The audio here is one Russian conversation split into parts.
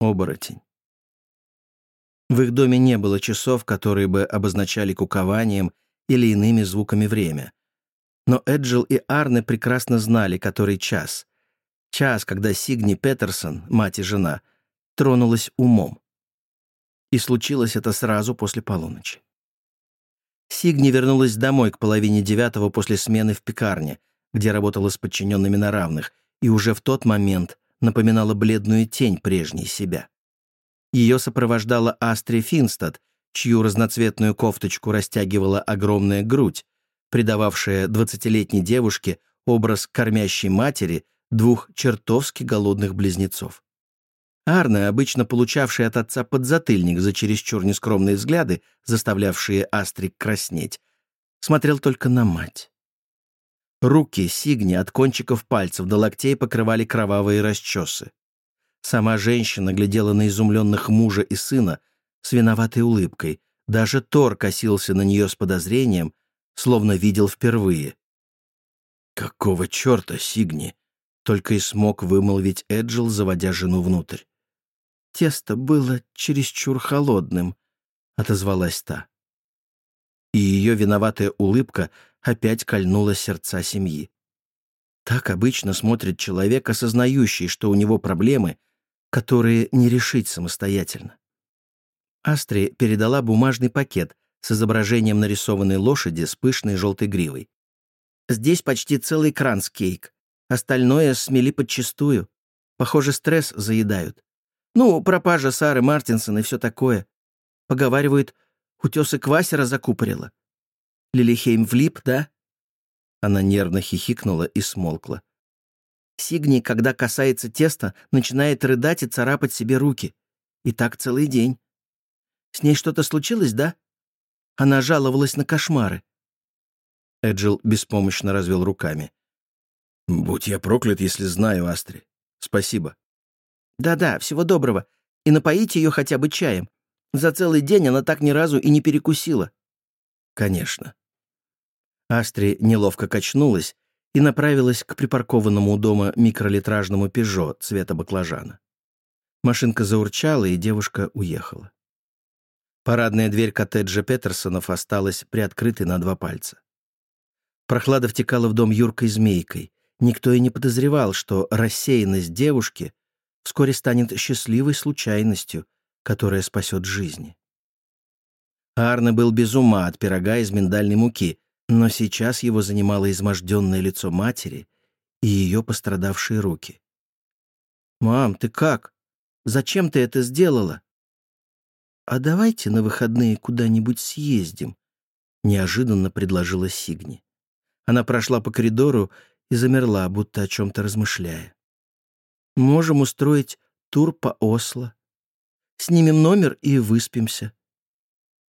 оборотень. В их доме не было часов, которые бы обозначали кукованием или иными звуками время. Но Эджил и Арне прекрасно знали, который час. Час, когда Сигни Петерсон, мать и жена, тронулась умом. И случилось это сразу после полуночи. Сигни вернулась домой к половине девятого после смены в пекарне, где работала с подчиненными на равных, и уже в тот момент напоминала бледную тень прежней себя. Ее сопровождала Астри Финстад, чью разноцветную кофточку растягивала огромная грудь, придававшая двадцатилетней девушке образ кормящей матери двух чертовски голодных близнецов. Арне, обычно получавший от отца подзатыльник за чересчур нескромные взгляды, заставлявшие Астрик краснеть, смотрел только на мать. Руки Сигни от кончиков пальцев до локтей покрывали кровавые расчесы. Сама женщина глядела на изумленных мужа и сына с виноватой улыбкой. Даже Тор косился на нее с подозрением, словно видел впервые. «Какого черта, Сигни?» — только и смог вымолвить Эджил, заводя жену внутрь. «Тесто было чересчур холодным», — отозвалась та. И ее виноватая улыбка опять кольнула сердца семьи. Так обычно смотрит человек, осознающий, что у него проблемы, которые не решить самостоятельно. Астри передала бумажный пакет с изображением нарисованной лошади с пышной желтой гривой. «Здесь почти целый кран с кейк. Остальное смели подчистую. Похоже, стресс заедают. Ну, пропажа Сары Мартинсон и все такое. Поговаривают, утесы Квасера закупорила. Лилихейм влип, да?» Она нервно хихикнула и смолкла. Сигни, когда касается теста, начинает рыдать и царапать себе руки. И так целый день. С ней что-то случилось, да? Она жаловалась на кошмары. Эджил беспомощно развел руками. «Будь я проклят, если знаю, Астри. Спасибо». «Да-да, всего доброго. И напоите ее хотя бы чаем. За целый день она так ни разу и не перекусила». «Конечно». Астри неловко качнулась и направилась к припаркованному у дома микролитражному «Пежо» цвета баклажана. Машинка заурчала, и девушка уехала. Парадная дверь коттеджа Петерсонов осталась приоткрытой на два пальца. Прохлада втекала в дом юркой змейкой. Никто и не подозревал, что рассеянность девушки вскоре станет счастливой случайностью, которая спасет жизни. Арне был без ума от пирога из миндальной муки, но сейчас его занимало изможденное лицо матери и ее пострадавшие руки. «Мам, ты как? Зачем ты это сделала?» «А давайте на выходные куда-нибудь съездим», — неожиданно предложила Сигни. Она прошла по коридору и замерла, будто о чем-то размышляя. «Можем устроить тур по Осло. Снимем номер и выспимся.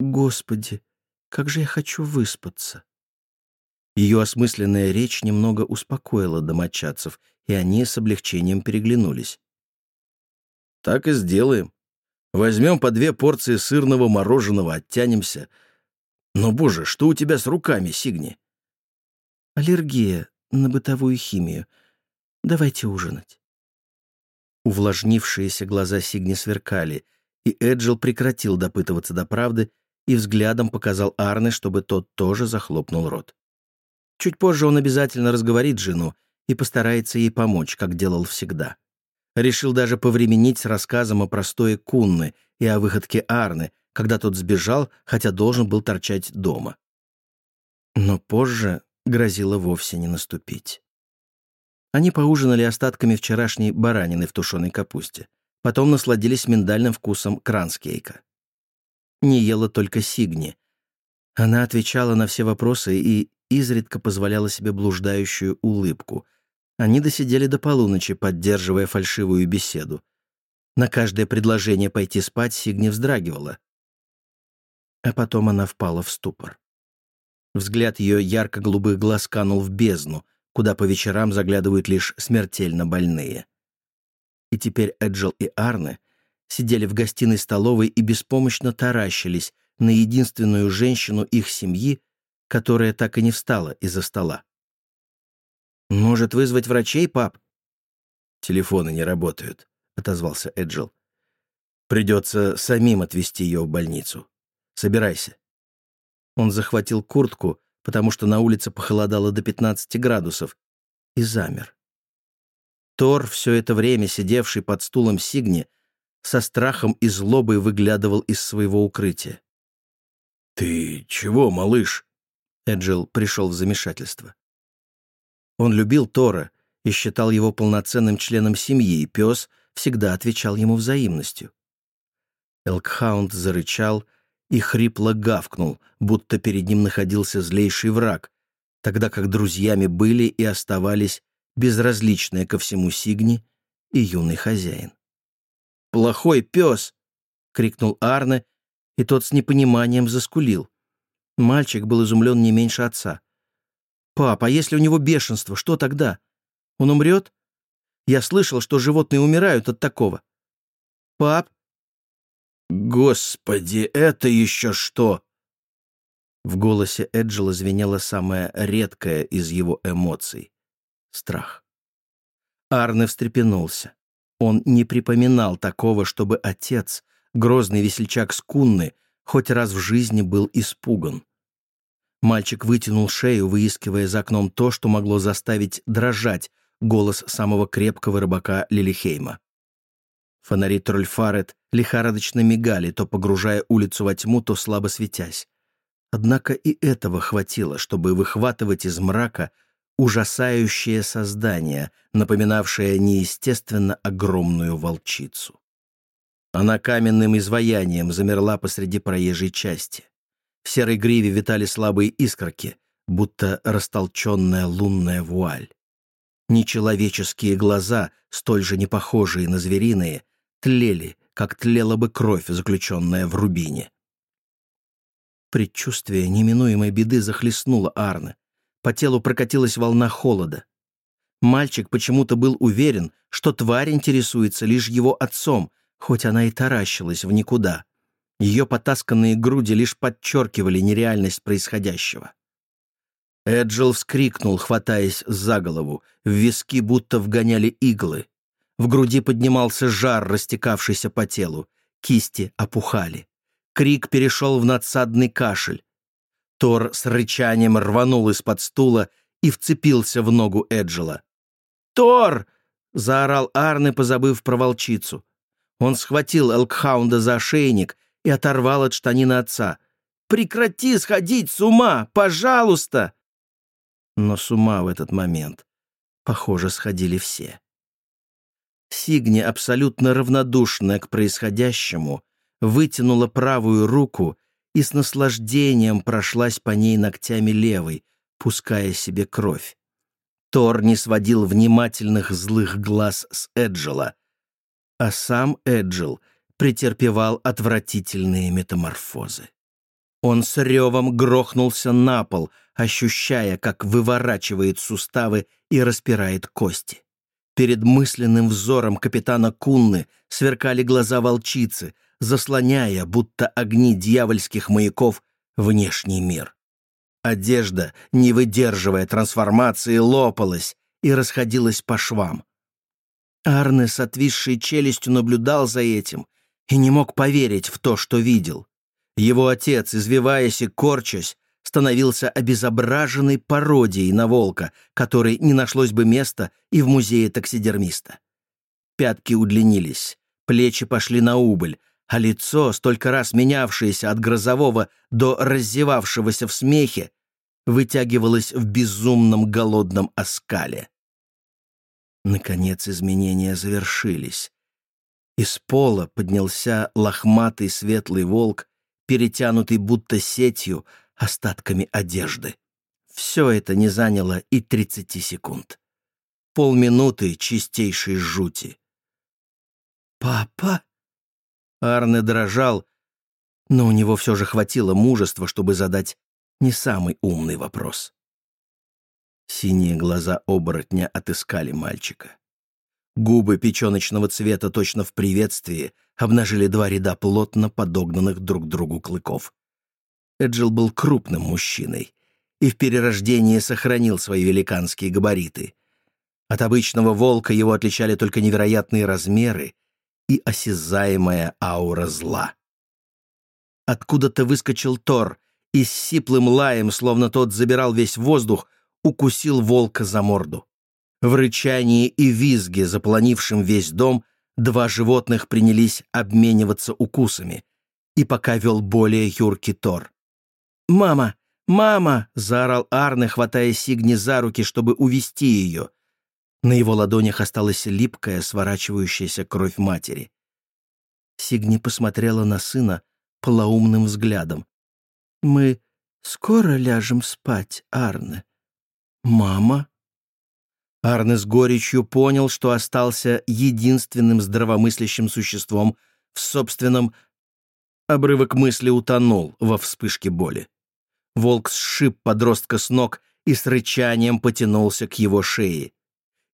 Господи, как же я хочу выспаться!» Ее осмысленная речь немного успокоила домочадцев, и они с облегчением переглянулись. «Так и сделаем. Возьмем по две порции сырного мороженого, оттянемся. Но, боже, что у тебя с руками, Сигни?» «Аллергия на бытовую химию. Давайте ужинать». Увлажнившиеся глаза Сигни сверкали, и Эджил прекратил допытываться до правды и взглядом показал Арне, чтобы тот тоже захлопнул рот. Чуть позже он обязательно разговорит жену и постарается ей помочь, как делал всегда. Решил даже повременить с рассказом о простое Кунны и о выходке Арны, когда тот сбежал, хотя должен был торчать дома. Но позже грозило вовсе не наступить. Они поужинали остатками вчерашней баранины в тушеной капусте. Потом насладились миндальным вкусом кранскейка. Не ела только Сигни. Она отвечала на все вопросы и изредка позволяла себе блуждающую улыбку. Они досидели до полуночи, поддерживая фальшивую беседу. На каждое предложение пойти спать Сигни вздрагивала. А потом она впала в ступор. Взгляд ее ярко-голубых глаз канул в бездну, куда по вечерам заглядывают лишь смертельно больные. И теперь Эджил и Арне сидели в гостиной столовой и беспомощно таращились на единственную женщину их семьи, которая так и не встала из-за стола. «Может, вызвать врачей, пап?» «Телефоны не работают», — отозвался Эджил. Придется самим отвезти ее в больницу. Собирайся». Он захватил куртку, потому что на улице похолодало до 15 градусов, и замер. Тор, все это время сидевший под стулом Сигни, со страхом и злобой выглядывал из своего укрытия. «Ты чего, малыш?» Эджил пришел в замешательство. Он любил Тора и считал его полноценным членом семьи, и пес всегда отвечал ему взаимностью. Элкхаунд зарычал и хрипло гавкнул, будто перед ним находился злейший враг, тогда как друзьями были и оставались безразличные ко всему Сигни и юный хозяин. «Плохой пес!» — крикнул Арне, и тот с непониманием заскулил. Мальчик был изумлен не меньше отца. «Пап, а если у него бешенство, что тогда? Он умрет? Я слышал, что животные умирают от такого». «Пап, «Господи, это еще что?» В голосе Эджела звенело самое редкое из его эмоций — страх. Арне встрепенулся. Он не припоминал такого, чтобы отец, грозный весельчак Скунны, хоть раз в жизни был испуган. Мальчик вытянул шею, выискивая за окном то, что могло заставить дрожать голос самого крепкого рыбака Лилихейма. Фонари Трольфарет лихорадочно мигали, то погружая улицу во тьму, то слабо светясь. Однако и этого хватило, чтобы выхватывать из мрака ужасающее создание, напоминавшее неестественно огромную волчицу. Она каменным изваянием замерла посреди проезжей части. В серой гриве витали слабые искорки, будто растолченная лунная вуаль. Нечеловеческие глаза, столь же непохожие на звериные, тлели, как тлела бы кровь, заключенная в рубине. Предчувствие неминуемой беды захлестнуло Арне. По телу прокатилась волна холода. Мальчик почему-то был уверен, что тварь интересуется лишь его отцом, хоть она и таращилась в никуда. Ее потасканные груди лишь подчеркивали нереальность происходящего. Эджил вскрикнул, хватаясь за голову. В виски будто вгоняли иглы. В груди поднимался жар, растекавшийся по телу. Кисти опухали. Крик перешел в надсадный кашель. Тор с рычанием рванул из-под стула и вцепился в ногу Эджела. «Тор!» — заорал Арне, позабыв про волчицу. Он схватил Элкхаунда за ошейник и оторвал от штанины отца. «Прекрати сходить с ума! Пожалуйста!» Но с ума в этот момент, похоже, сходили все. Сигни, абсолютно равнодушная к происходящему, вытянула правую руку и с наслаждением прошлась по ней ногтями левой, пуская себе кровь. Тор не сводил внимательных злых глаз с Эджела, а сам Эджел претерпевал отвратительные метаморфозы. Он с ревом грохнулся на пол, ощущая, как выворачивает суставы и распирает кости. Перед мысленным взором капитана Кунны сверкали глаза волчицы, заслоняя, будто огни дьявольских маяков, внешний мир. Одежда, не выдерживая трансформации, лопалась и расходилась по швам. Арне с отвисшей челюстью наблюдал за этим и не мог поверить в то, что видел. Его отец, извиваясь и корчась, становился обезображенной пародией на волка, которой не нашлось бы места и в музее таксидермиста. Пятки удлинились, плечи пошли на убыль, а лицо, столько раз менявшееся от грозового до раздевавшегося в смехе, вытягивалось в безумном голодном оскале. Наконец изменения завершились. Из пола поднялся лохматый светлый волк, перетянутый будто сетью, остатками одежды. Все это не заняло и 30 секунд. Полминуты чистейшей жути. «Папа?» Арне дрожал, но у него все же хватило мужества, чтобы задать не самый умный вопрос. Синие глаза оборотня отыскали мальчика. Губы печеночного цвета точно в приветствии обнажили два ряда плотно подогнанных друг другу клыков. Эджил был крупным мужчиной и в перерождении сохранил свои великанские габариты. От обычного волка его отличали только невероятные размеры и осязаемая аура зла. Откуда-то выскочил Тор и с сиплым лаем, словно тот забирал весь воздух, укусил волка за морду. В рычании и визге, заполонившем весь дом, два животных принялись обмениваться укусами. И пока вел более юркий Тор. «Мама! Мама!» — заорал Арне, хватая Сигни за руки, чтобы увести ее. На его ладонях осталась липкая, сворачивающаяся кровь матери. Сигни посмотрела на сына полоумным взглядом. «Мы скоро ляжем спать, Арне?» «Мама?» Арне с горечью понял, что остался единственным здравомыслящим существом в собственном... Обрывок мысли утонул во вспышке боли. Волк сшиб подростка с ног и с рычанием потянулся к его шее.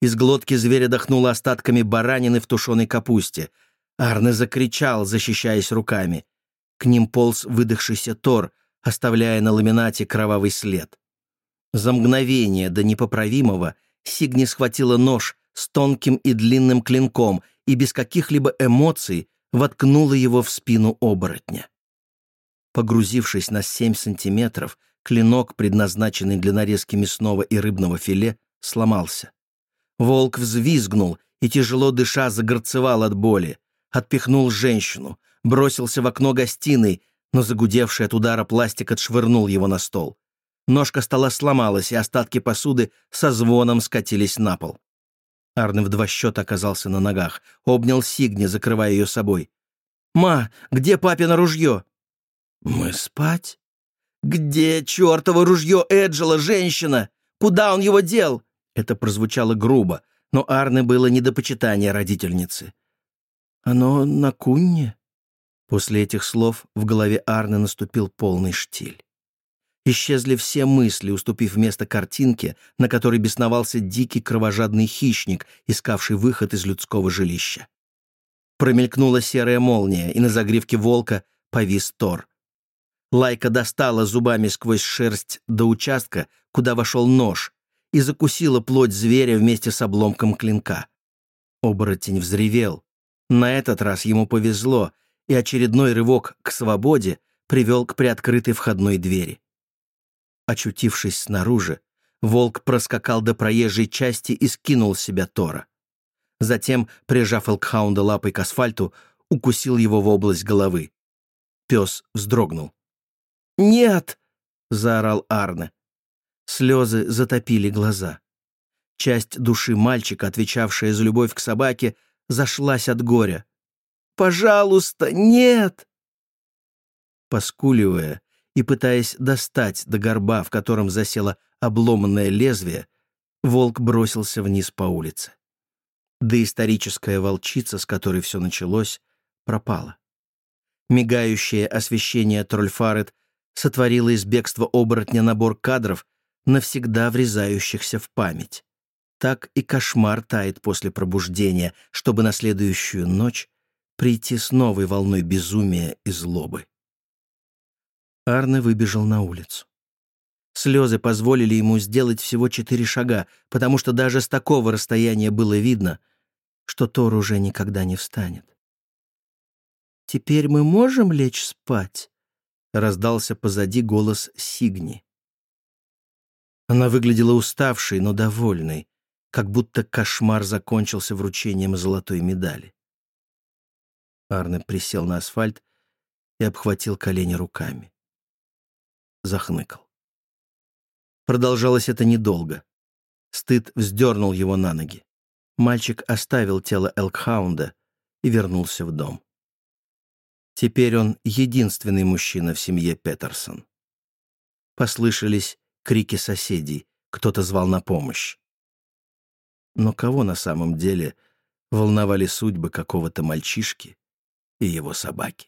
Из глотки зверя дохнуло остатками баранины в тушеной капусте. Арне закричал, защищаясь руками. К ним полз выдохшийся Тор, оставляя на ламинате кровавый след. За мгновение до непоправимого Сигни схватила нож с тонким и длинным клинком и без каких-либо эмоций воткнула его в спину оборотня. Погрузившись на семь сантиметров, клинок, предназначенный для нарезки мясного и рыбного филе, сломался. Волк взвизгнул и, тяжело дыша, загорцевал от боли. Отпихнул женщину, бросился в окно гостиной, но загудевший от удара пластик отшвырнул его на стол. Ножка стола сломалась, и остатки посуды со звоном скатились на пол. Арне в два счета оказался на ногах, обнял Сигни, закрывая ее собой. «Ма, где папино ружье?» «Мы спать?» «Где чертово ружье Эджела, женщина? Куда он его дел?» Это прозвучало грубо, но Арне было не до почитания родительницы. «Оно на кунне?» После этих слов в голове Арны наступил полный штиль. Исчезли все мысли, уступив место картинке, на которой бесновался дикий кровожадный хищник, искавший выход из людского жилища. Промелькнула серая молния, и на загривке волка повис Тор. Лайка достала зубами сквозь шерсть до участка, куда вошел нож, и закусила плоть зверя вместе с обломком клинка. Оборотень взревел. На этот раз ему повезло, и очередной рывок к свободе привел к приоткрытой входной двери. Очутившись снаружи, волк проскакал до проезжей части и скинул с себя Тора. Затем, прижав Элкхаунда лапой к асфальту, укусил его в область головы. Пес вздрогнул. «Нет!» — заорал Арне. Слезы затопили глаза. Часть души мальчика, отвечавшая за любовь к собаке, зашлась от горя. «Пожалуйста, нет!» Поскуливая, и, пытаясь достать до горба, в котором засело обломанное лезвие, волк бросился вниз по улице. Доисторическая волчица, с которой все началось, пропала. Мигающее освещение Трольфарет сотворило из бегства оборотня набор кадров, навсегда врезающихся в память. Так и кошмар тает после пробуждения, чтобы на следующую ночь прийти с новой волной безумия и злобы. Арне выбежал на улицу. Слезы позволили ему сделать всего четыре шага, потому что даже с такого расстояния было видно, что Тор уже никогда не встанет. «Теперь мы можем лечь спать?» — раздался позади голос Сигни. Она выглядела уставшей, но довольной, как будто кошмар закончился вручением золотой медали. Арне присел на асфальт и обхватил колени руками захныкал. Продолжалось это недолго. Стыд вздернул его на ноги. Мальчик оставил тело Элкхаунда и вернулся в дом. Теперь он единственный мужчина в семье Петерсон. Послышались крики соседей, кто-то звал на помощь. Но кого на самом деле волновали судьбы какого-то мальчишки и его собаки?